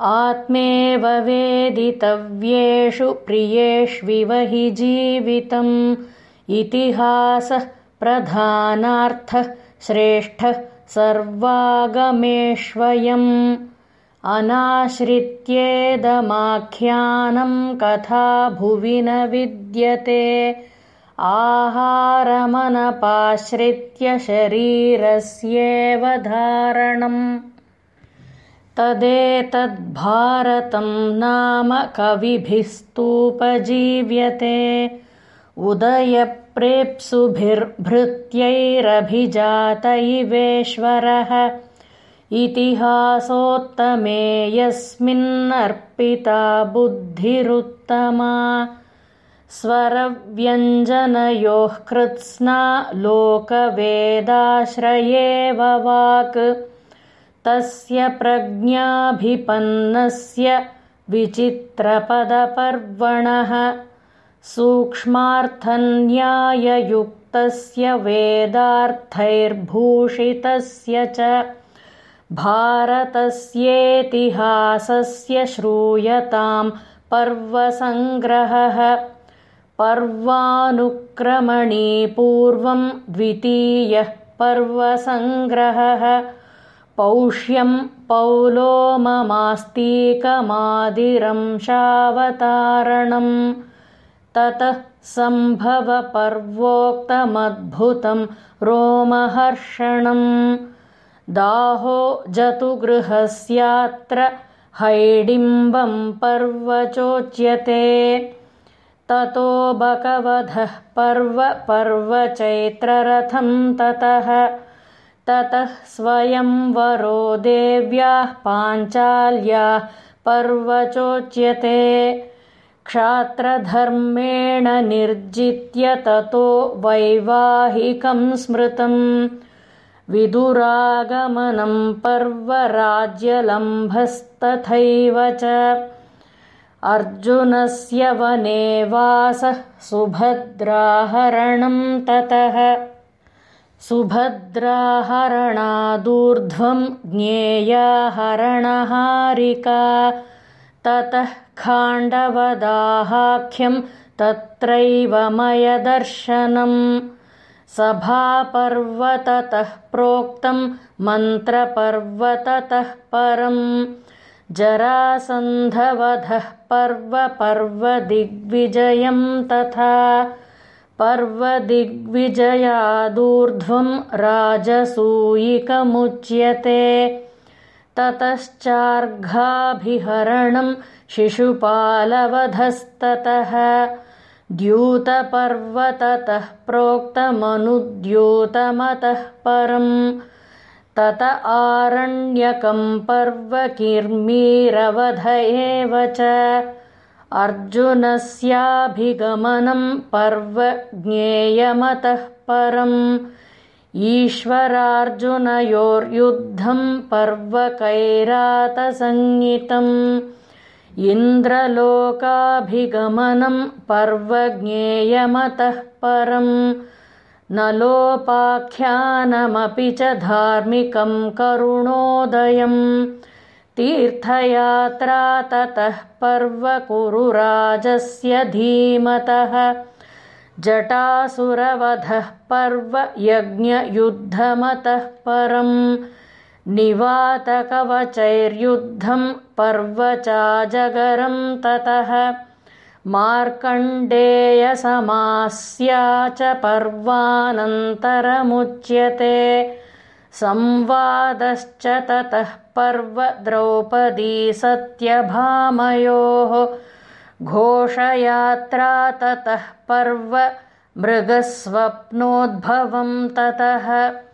आत्मेव वेदितव्येषु प्रियेष्विव हि जीवितम्। इतिहासः प्रधानार्थः श्रेष्ठः सर्वागमेष्वयम्। अनाश्रित्येदमाख्यानम् कथा भुवि न विद्यते। आहारमनपाश्रित्य शरीरस्येव धारणम् तदेतद्भारतं नाम कविभिस्तूपजीव्यते। उदयप्रेप्सुभिर्भृत्यैरभिजात इवेश्वरः इतिहासोत्तमे यस्मिन्नर्पिता बुद्धिरुत्तमा। स्वरव्यञ्जनयोः कृत्स्ना लोकवेदाश्रयेव वाक् तस्य प्रज्ञाभिपन्नस्य विचित्रपदपर्वणः सूक्ष्मार्थन्याययुक्तस्य वेदार्थैर्भूषितस्य च भारतस्येतिहासस्य श्रूयतां पर्वसङ्ग्रहः पर्वानुक्रमणीपूर्वं द्वितीयः पर्वसङ्ग्रहः पौष्यं पौलोममास्तीकमादिरंशावतारणम् ततः सम्भवपर्वोक्तमद्भुतं रोमहर्षणम्। दाहो जतुगृहस्यात्र हैडिम्बं पर्वचोच्यते। ततो बकवधः पर्व पर्वचैत्ररथं ततः ततः स्वयंवरो देव्याः पाञ्चाल्याः पर्वचोच्यते। क्षात्रधर्मेण निर्जित्य ततो वैवाहिकं स्मृतम्। विदुरागमनं पर्वराज्यलम्भस्तथैव च। अर्जुनस्य वने वासः सुभद्राहरणं ततः सुभद्राहरणादूर्ध्वं ज्ञेयाहरणहारिका। ततः खाण्डवदाहाख्यं तत्रैव मयदर्शनम् सभापर्वततः प्रोक्तं मन्त्रपर्वततः परम्। जरासन्धवधः पर्वदिग्विजयं तथा पर्वदिग्विजयादूर्ध्वं राजसूयिकमुच्यते। ततश्चार्घाभिहरणं शिशुपालवधस्ततः। द्यूतपर्वततः प्रोक्तमनुद्यूतमतः परम् तत आरण्यकं पर्वकिर्मीरवध एव च अर्जुनस्याभिगमनं पर्व ज्ञेयमतः परम् ईश्वरार्जुनयोर्युद्धं पर्वकैरातसंज्ञितम् इन्द्रलोकाभिगमनं पर्वज्ञेयमतः परम् न लोपाख्यानमपि च धार्मिकं करुणोदयम् तीर्थयात्रा ततः पर्व कुरुराजस्य धीमतः जटासुरवधः पर्व यज्ञयुद्धमतः परम् निवातकवचैर्युद्धं पर्व चाजगरं ततः मार्कण्डेयसमास्या च पर्वानन्तरमुच्यते संवादश्च ततः पर्व द्रौपदी सत्यभामयोः घोषयात्रा ततः पर्व मृगस्वप्नोद्भवं ततः